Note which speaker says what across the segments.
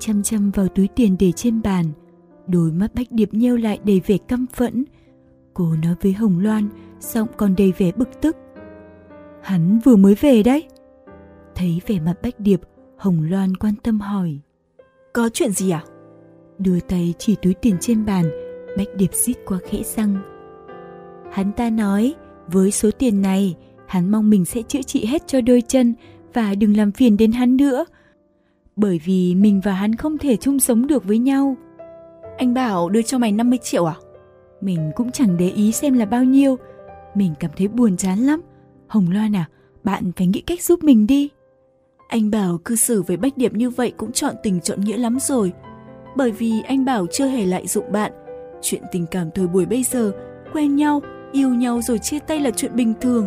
Speaker 1: chăm chăm vào túi tiền để trên bàn. Đôi mắt Bách Điệp nheo lại đầy vẻ căm phẫn. Cô nói với Hồng Loan Giọng còn đầy vẻ bực tức. Hắn vừa mới về đấy. Thấy vẻ mặt Bách Điệp Hồng Loan quan tâm hỏi.
Speaker 2: Có chuyện gì à?
Speaker 1: Đưa tay chỉ túi tiền trên bàn Bách Điệp xít qua khẽ răng. Hắn ta nói Với số tiền này Hắn mong mình sẽ chữa trị hết cho đôi chân Và đừng làm phiền đến hắn nữa bởi vì mình và hắn không thể chung sống được với nhau.
Speaker 2: Anh bảo đưa cho mày 50 triệu à?
Speaker 1: Mình cũng chẳng để ý xem là bao nhiêu. Mình cảm thấy buồn chán lắm. Hồng Loan à, bạn phải nghĩ cách giúp mình đi.
Speaker 2: Anh Bảo cư xử với Bách Điệp như vậy cũng chọn tình chọn nghĩa lắm rồi. Bởi vì anh Bảo chưa hề lại dụng bạn. Chuyện tình cảm thời buổi bây giờ, quen nhau, yêu nhau rồi chia tay là chuyện bình thường.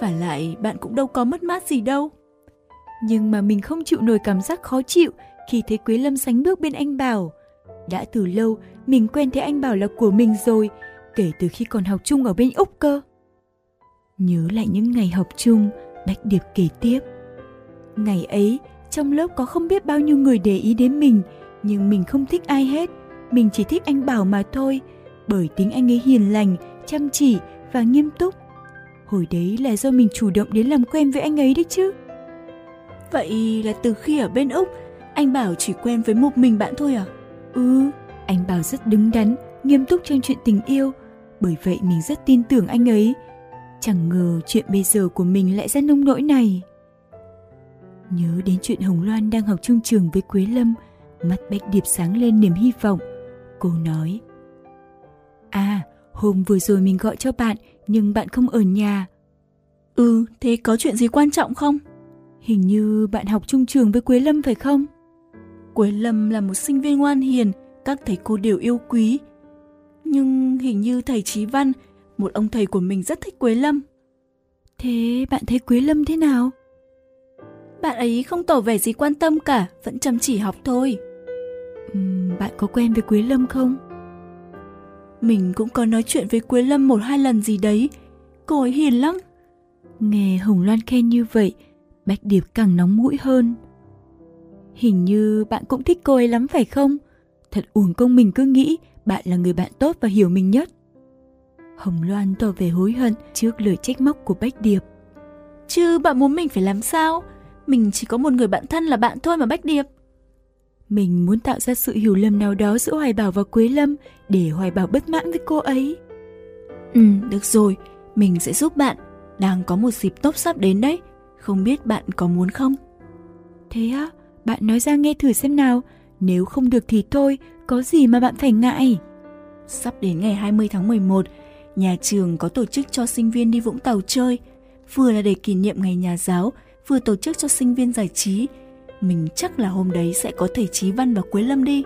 Speaker 2: Và lại bạn cũng đâu có mất mát gì đâu.
Speaker 1: Nhưng mà mình không chịu nổi cảm giác khó chịu khi thấy Quế Lâm sánh bước bên anh Bảo. Đã từ lâu mình quen thấy anh Bảo là của mình rồi, kể từ khi còn học chung ở bên Úc cơ. Nhớ lại những ngày học chung, bách Điệp kể tiếp. Ngày ấy, trong lớp có không biết bao nhiêu người để ý đến mình, nhưng mình không thích ai hết. Mình chỉ thích anh Bảo mà thôi, bởi tính anh ấy hiền lành, chăm chỉ và nghiêm túc. Hồi đấy là do mình chủ động đến làm quen với anh ấy đấy chứ.
Speaker 2: Vậy là từ khi ở bên Úc, anh Bảo chỉ quen với một mình bạn thôi à?
Speaker 1: Ừ, anh Bảo rất đứng đắn, nghiêm túc trong chuyện tình yêu. Bởi vậy mình rất tin tưởng anh ấy. Chẳng ngờ chuyện bây giờ của mình lại ra nông nỗi này. Nhớ đến chuyện Hồng Loan đang học chung trường với Quế Lâm, mắt Bạch Điệp sáng lên niềm hy vọng. Cô nói, À, hôm vừa rồi mình gọi cho bạn, nhưng bạn không ở nhà.
Speaker 2: Ừ, thế có chuyện gì quan trọng không?
Speaker 1: Hình như bạn học chung trường với Quế Lâm phải không?
Speaker 2: Quế Lâm là một sinh viên ngoan hiền, các thầy cô đều yêu quý. Nhưng hình như thầy Trí Văn, một ông thầy của mình rất thích Quế Lâm.
Speaker 1: Thế bạn thấy Quế Lâm thế nào?
Speaker 2: Bạn ấy không tỏ vẻ gì quan tâm cả, vẫn chăm chỉ học thôi.
Speaker 1: Uhm, bạn có quen với Quế Lâm không?
Speaker 2: Mình cũng có nói chuyện với Quế Lâm một hai lần gì đấy. Cô ấy hiền lắm.
Speaker 1: Nghe Hồng Loan khen như vậy, Bạch Điệp càng nóng mũi hơn. Hình như bạn cũng thích cô ấy lắm phải không? Thật uổng công mình cứ nghĩ bạn là người bạn tốt và hiểu mình nhất. Hồng Loan tỏ vẻ hối hận trước lời trách móc của Bách Điệp.
Speaker 2: Chứ bạn muốn mình phải làm sao? Mình chỉ có một người bạn thân là bạn thôi mà Bách Điệp.
Speaker 1: Mình muốn tạo ra sự hiểu lầm nào đó giữa Hoài Bảo và Quế Lâm để Hoài Bảo bất mãn với cô ấy.
Speaker 2: Ừ, được rồi, mình sẽ giúp bạn. Đang có một dịp tốt sắp đến đấy. Không biết bạn có muốn không?
Speaker 1: Thế á, bạn nói ra nghe thử xem nào. Nếu không được thì thôi, có gì mà bạn phải ngại.
Speaker 2: Sắp đến ngày 20 tháng 11, nhà trường có tổ chức cho sinh viên đi Vũng Tàu chơi. Vừa là để kỷ niệm ngày nhà giáo, vừa tổ chức cho sinh viên giải trí. Mình chắc là hôm đấy sẽ có thầy Chí Văn và Quế Lâm đi.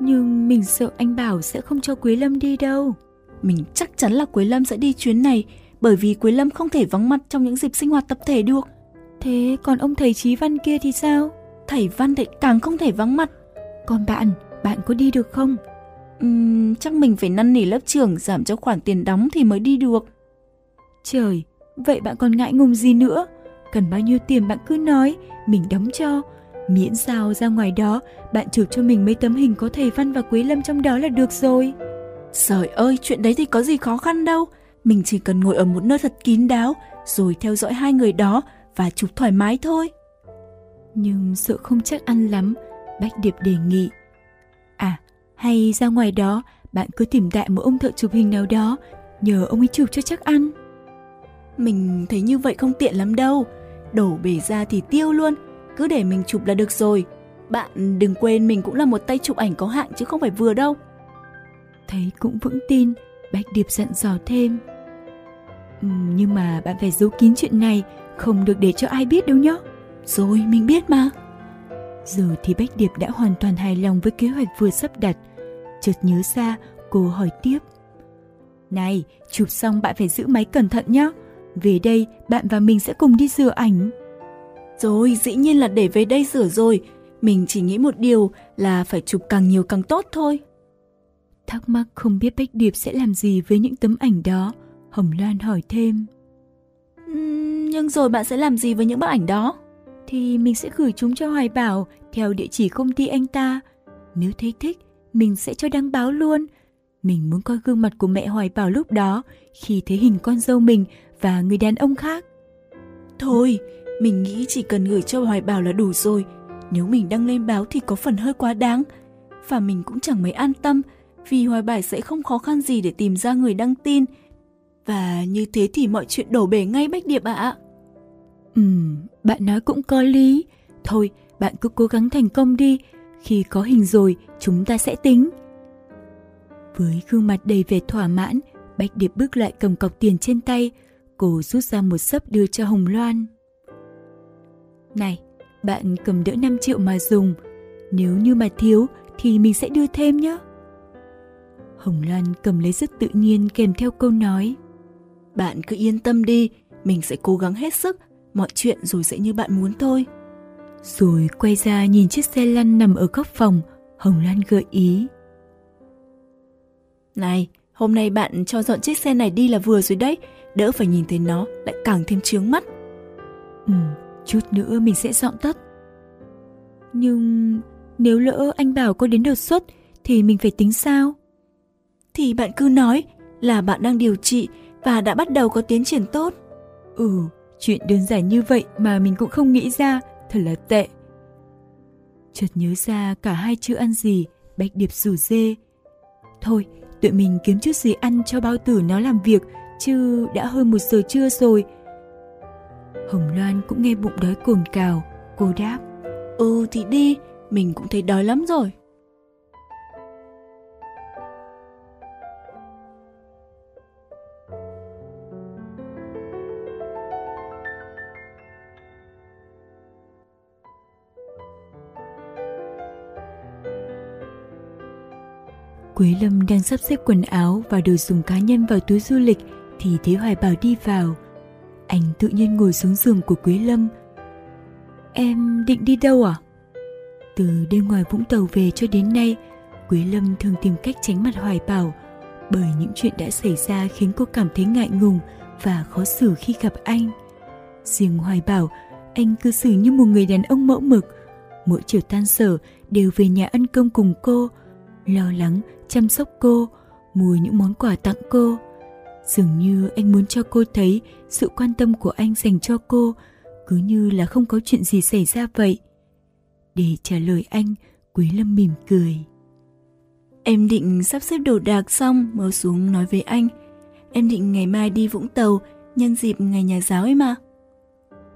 Speaker 1: Nhưng mình sợ anh Bảo sẽ không cho Quế Lâm đi đâu.
Speaker 2: Mình chắc chắn là Quế Lâm sẽ đi chuyến này bởi vì Quế Lâm không thể vắng mặt trong những dịp sinh hoạt tập thể được.
Speaker 1: Thế còn ông thầy Trí Văn kia thì sao?
Speaker 2: Thầy Văn thì càng không thể vắng mặt.
Speaker 1: Còn bạn, bạn có đi được không?
Speaker 2: Uhm, chắc mình phải năn nỉ lớp trưởng giảm cho khoản tiền đóng thì mới đi được.
Speaker 1: Trời, vậy bạn còn ngại ngùng gì nữa? Cần bao nhiêu tiền bạn cứ nói, mình đóng cho. Miễn sao ra ngoài đó, bạn chụp cho mình mấy tấm hình có thầy Văn và Quế Lâm trong đó là được rồi.
Speaker 2: Trời ơi, chuyện đấy thì có gì khó khăn đâu. Mình chỉ cần ngồi ở một nơi thật kín đáo, rồi theo dõi hai người đó và chụp thoải mái thôi.
Speaker 1: Nhưng sợ không chắc ăn lắm, Bách Điệp đề nghị. À, hay ra ngoài đó, bạn cứ tìm đại một ông thợ chụp hình nào đó, nhờ ông ấy chụp cho chắc ăn.
Speaker 2: Mình thấy như vậy không tiện lắm đâu, đổ bể ra thì tiêu luôn, cứ để mình chụp là được rồi. Bạn đừng quên mình cũng là một tay chụp ảnh có hạng chứ không phải vừa đâu.
Speaker 1: Thấy cũng vững tin, Bách Điệp dặn dò thêm. Nhưng mà bạn phải giấu kín chuyện này, không được để cho ai biết đâu nhé.
Speaker 2: Rồi, mình biết mà.
Speaker 1: Giờ thì Bách Điệp đã hoàn toàn hài lòng với kế hoạch vừa sắp đặt. Chợt nhớ ra, cô hỏi tiếp. Này, chụp xong bạn phải giữ máy cẩn thận nhé. Về đây, bạn và mình sẽ cùng đi rửa ảnh.
Speaker 2: Rồi, dĩ nhiên là để về đây rửa rồi. Mình chỉ nghĩ một điều là phải chụp càng nhiều càng tốt thôi.
Speaker 1: Thắc mắc không biết Bách Điệp sẽ làm gì với những tấm ảnh đó. Hồng Loan hỏi thêm.
Speaker 2: Uhm, nhưng rồi bạn sẽ làm gì với những bức ảnh đó?
Speaker 1: Thì mình sẽ gửi chúng cho Hoài Bảo theo địa chỉ công ty anh ta. Nếu thấy thích, mình sẽ cho đăng báo luôn. Mình muốn coi gương mặt của mẹ Hoài Bảo lúc đó khi thấy hình con dâu mình và người đàn ông khác.
Speaker 2: Thôi, mình nghĩ chỉ cần gửi cho Hoài Bảo là đủ rồi. Nếu mình đăng lên báo thì có phần hơi quá đáng. Và mình cũng chẳng mấy an tâm vì Hoài Bảo sẽ không khó khăn gì để tìm ra người đăng tin. Và như thế thì mọi chuyện đổ bể ngay Bách Điệp ạ. À.
Speaker 1: Ừm, bạn nói cũng có lý. Thôi, bạn cứ cố gắng thành công đi. Khi có hình rồi, chúng ta sẽ tính. Với gương mặt đầy vẻ thỏa mãn, Bách Điệp bước lại cầm cọc tiền trên tay. Cô rút ra một sấp đưa cho Hồng Loan. Này, bạn cầm đỡ 5 triệu mà dùng. Nếu như mà thiếu thì mình sẽ đưa thêm nhé. Hồng Loan cầm lấy rất tự nhiên kèm theo câu nói.
Speaker 2: Bạn cứ yên tâm đi, mình sẽ cố gắng hết sức, mọi chuyện rồi sẽ như bạn muốn thôi.
Speaker 1: Rồi quay ra nhìn chiếc xe lăn nằm ở góc phòng, Hồng Loan gợi ý.
Speaker 2: Này, hôm nay bạn cho dọn chiếc xe này đi là vừa rồi đấy, đỡ phải nhìn thấy nó lại càng thêm chướng mắt.
Speaker 1: Ừ, chút nữa mình sẽ dọn tất. Nhưng nếu lỡ anh bảo có đến đột xuất thì mình phải tính sao?
Speaker 2: Thì bạn cứ nói là bạn đang điều trị và đã bắt đầu có tiến triển tốt.
Speaker 1: Ừ, chuyện đơn giản như vậy mà mình cũng không nghĩ ra, thật là tệ. Chợt nhớ ra cả hai chưa ăn gì, Bạch Điệp rủ dê. Thôi, tụi mình kiếm chút gì ăn cho bao tử nó làm việc, chứ đã hơn một giờ trưa rồi. Hồng Loan cũng nghe bụng đói cồn cào, cô đáp.
Speaker 2: Ừ thì đi, mình cũng thấy đói lắm rồi.
Speaker 1: Quế Lâm đang sắp xếp quần áo và đồ dùng cá nhân vào túi du lịch thì thấy Hoài Bảo đi vào. Anh tự nhiên ngồi xuống giường của Quế Lâm. Em định đi đâu à? Từ đêm ngoài Vũng Tàu về cho đến nay, Quế Lâm thường tìm cách tránh mặt Hoài Bảo bởi những chuyện đã xảy ra khiến cô cảm thấy ngại ngùng và khó xử khi gặp anh. Riêng Hoài Bảo, anh cư xử như một người đàn ông mẫu mực. Mỗi chiều tan sở đều về nhà ăn cơm cùng cô, lo lắng chăm sóc cô, mua những món quà tặng cô. Dường như anh muốn cho cô thấy sự quan tâm của anh dành cho cô, cứ như là không có chuyện gì xảy ra vậy. Để trả lời anh, Quý Lâm mỉm cười.
Speaker 2: Em định sắp xếp đồ đạc xong mới xuống nói với anh. Em định ngày mai đi Vũng Tàu nhân dịp ngày nhà giáo ấy mà.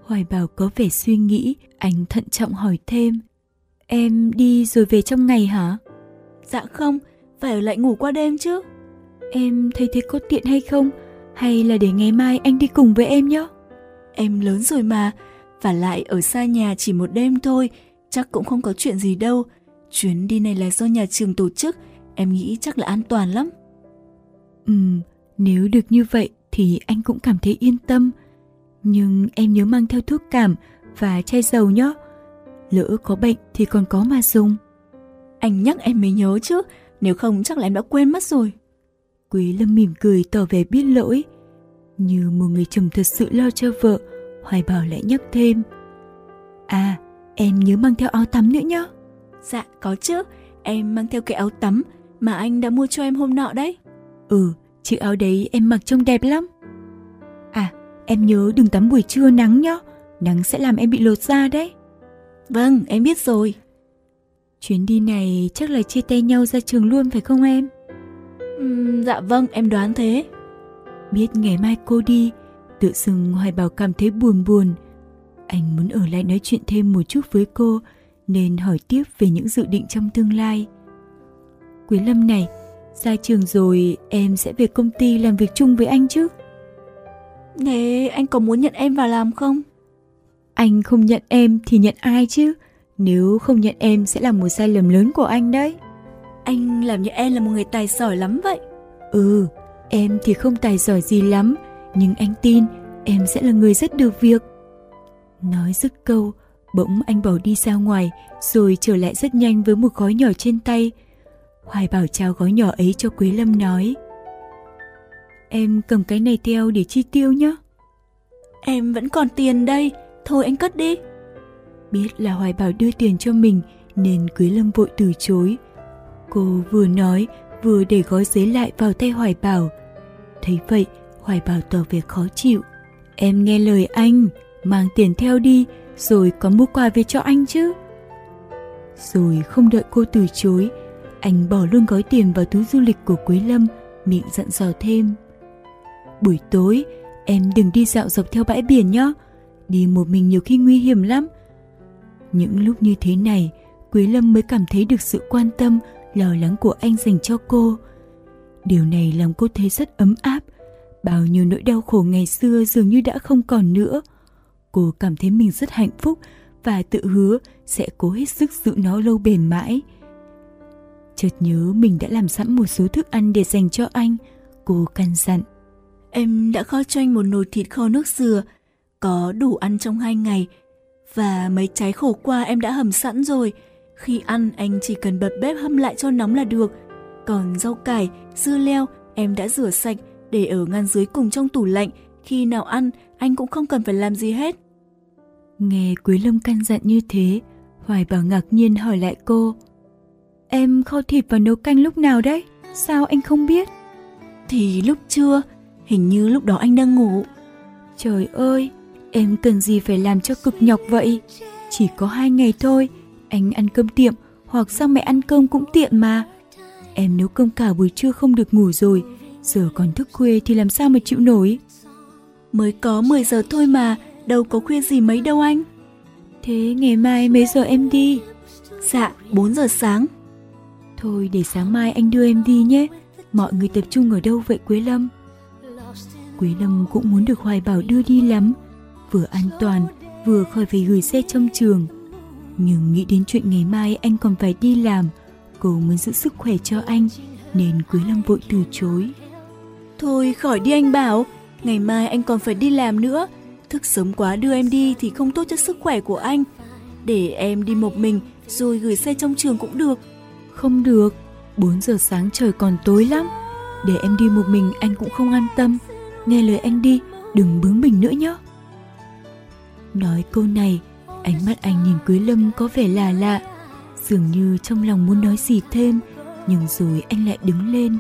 Speaker 1: Hoài Bảo có vẻ suy nghĩ, anh thận trọng hỏi thêm. Em đi rồi về trong ngày hả?
Speaker 2: Dạ không, phải ở lại ngủ qua đêm chứ.
Speaker 1: Em thấy thế có tiện hay không? Hay là để ngày mai anh đi cùng với em nhé?
Speaker 2: Em lớn rồi mà, và lại ở xa nhà chỉ một đêm thôi, chắc cũng không có chuyện gì đâu. Chuyến đi này là do nhà trường tổ chức, em nghĩ chắc là an toàn lắm.
Speaker 1: Ừm, nếu được như vậy thì anh cũng cảm thấy yên tâm. Nhưng em nhớ mang theo thuốc cảm và chai dầu nhé. Lỡ có bệnh thì còn có mà dùng.
Speaker 2: Anh nhắc em mới nhớ chứ, nếu không chắc là em đã quên mất rồi.
Speaker 1: Quý Lâm mỉm cười tỏ vẻ biết lỗi. Như một người chồng thật sự lo cho vợ, Hoài Bảo lại nhắc thêm. À, em nhớ mang theo áo tắm nữa nhé.
Speaker 2: Dạ, có chứ. Em mang theo cái áo tắm mà anh đã mua cho em hôm nọ đấy.
Speaker 1: Ừ, chiếc áo đấy em mặc trông đẹp lắm. À, em nhớ đừng tắm buổi trưa nắng nhé. Nắng sẽ làm em bị lột da đấy.
Speaker 2: Vâng, em biết rồi.
Speaker 1: Chuyến đi này chắc là chia tay nhau ra trường luôn phải không em?
Speaker 2: Uhm, dạ vâng, em đoán thế.
Speaker 1: Biết ngày mai cô đi, tự dưng Hoài Bảo cảm thấy buồn buồn. Anh muốn ở lại nói chuyện thêm một chút với cô, nên hỏi tiếp về những dự định trong tương lai. Quý Lâm này, ra trường rồi em sẽ về công ty làm việc chung với anh chứ?
Speaker 2: Thế anh có muốn nhận em vào làm không?
Speaker 1: Anh không nhận em thì nhận ai chứ? Nếu không nhận em sẽ là một sai lầm lớn của anh đấy.
Speaker 2: Anh làm như em là một người tài giỏi lắm vậy.
Speaker 1: Ừ, em thì không tài giỏi gì lắm, nhưng anh tin em sẽ là người rất được việc. Nói dứt câu, bỗng anh bỏ đi ra ngoài rồi trở lại rất nhanh với một gói nhỏ trên tay. Hoài bảo trao gói nhỏ ấy cho Quế Lâm nói. Em cầm cái này theo để chi tiêu nhé.
Speaker 2: Em vẫn còn tiền đây, thôi anh cất đi.
Speaker 1: Biết là Hoài Bảo đưa tiền cho mình nên Quý Lâm vội từ chối. Cô vừa nói vừa để gói giấy lại vào tay Hoài Bảo. Thấy vậy, Hoài Bảo tỏ vẻ khó chịu. Em nghe lời anh, mang tiền theo đi, rồi có mua quà về cho anh chứ. Rồi không đợi cô từ chối, anh bỏ luôn gói tiền vào túi du lịch của Quý Lâm, miệng dặn dò thêm. Buổi tối, em đừng đi dạo dọc theo bãi biển nhé. Đi một mình nhiều khi nguy hiểm lắm. Những lúc như thế này, Quý Lâm mới cảm thấy được sự quan tâm, lo lắng của anh dành cho cô. Điều này làm cô thấy rất ấm áp. Bao nhiêu nỗi đau khổ ngày xưa dường như đã không còn nữa. Cô cảm thấy mình rất hạnh phúc và tự hứa sẽ cố hết sức giữ nó lâu bền mãi. Chợt nhớ mình đã làm sẵn một số thức ăn để dành cho anh, cô căn dặn.
Speaker 2: Em đã kho cho anh một nồi thịt kho nước dừa, có đủ ăn trong hai ngày. Và mấy trái khổ qua em đã hầm sẵn rồi. Khi ăn anh chỉ cần bật bếp hâm lại cho nóng là được. Còn rau cải, dưa leo em đã rửa sạch để ở ngăn dưới cùng trong tủ lạnh. Khi nào ăn anh cũng không cần phải làm gì hết.
Speaker 1: Nghe Quý Lâm căn dặn như thế, Hoài Bảo ngạc nhiên hỏi lại cô. Em kho thịt và nấu canh lúc nào đấy? Sao anh không biết?
Speaker 2: Thì lúc trưa, hình như lúc đó anh đang ngủ.
Speaker 1: Trời ơi, em cần gì phải làm cho cực nhọc vậy? Chỉ có hai ngày thôi, anh ăn cơm tiệm hoặc sang mẹ ăn cơm cũng tiện mà. Em nấu cơm cả buổi trưa không được ngủ rồi, giờ còn thức khuya thì làm sao mà chịu nổi?
Speaker 2: Mới có 10 giờ thôi mà, đâu có khuya gì mấy đâu anh.
Speaker 1: Thế ngày mai mấy giờ em đi?
Speaker 2: Dạ, 4 giờ sáng.
Speaker 1: Thôi để sáng mai anh đưa em đi nhé. Mọi người tập trung ở đâu vậy Quế Lâm? Quế Lâm cũng muốn được Hoài Bảo đưa đi lắm. Vừa an toàn, vừa khỏi phải gửi xe trong trường. Nhưng nghĩ đến chuyện ngày mai anh còn phải đi làm, cô muốn giữ sức khỏe cho anh, nên Quế Lâm vội từ chối.
Speaker 2: Thôi khỏi đi anh Bảo, ngày mai anh còn phải đi làm nữa. Thức sớm quá đưa em đi thì không tốt cho sức khỏe của anh. Để em đi một mình rồi gửi xe trong trường cũng được.
Speaker 1: Không được, 4 giờ sáng trời còn tối lắm. Để em đi một mình anh cũng không an tâm. Nghe lời anh đi, đừng bướng bỉnh nữa nhé. Nói câu này, ánh mắt anh nhìn Quý Lâm có vẻ là lạ. Dường như trong lòng muốn nói gì thêm, nhưng rồi anh lại đứng lên.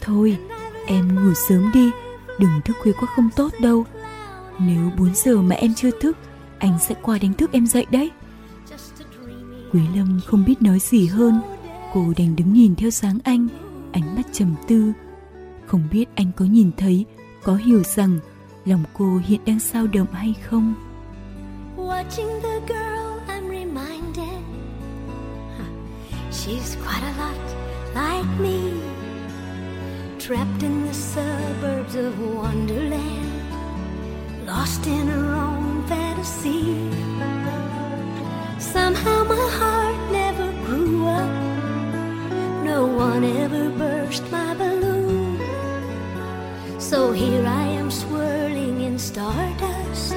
Speaker 1: Thôi, em ngủ sớm đi, đừng thức khuya quá không tốt đâu. Nếu 4 giờ mà em chưa thức, anh sẽ qua đánh thức em dậy đấy. Quý Lâm không biết nói gì hơn, cô đành đứng nhìn theo sáng anh, ánh mắt trầm tư. Không biết anh có nhìn thấy, có hiểu rằng lòng cô hiện đang sao động hay không? Watching the girl I'm reminded She's quite a lot like me Trapped in the suburbs of Wonderland Lost in her own fantasy Somehow my heart never grew up. No one ever burst my balloon. So here I am stardust,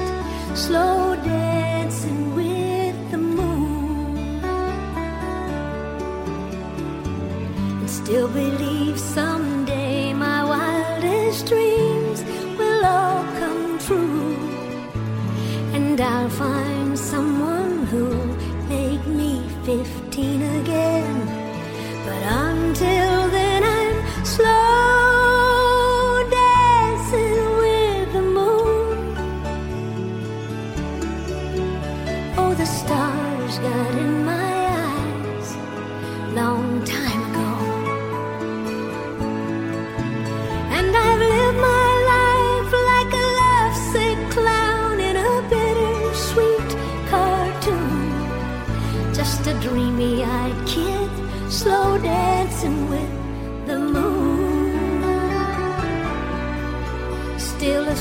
Speaker 1: slow dancing with the moon. And still believe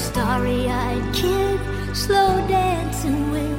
Speaker 3: starry eyed kid, slow dancing with.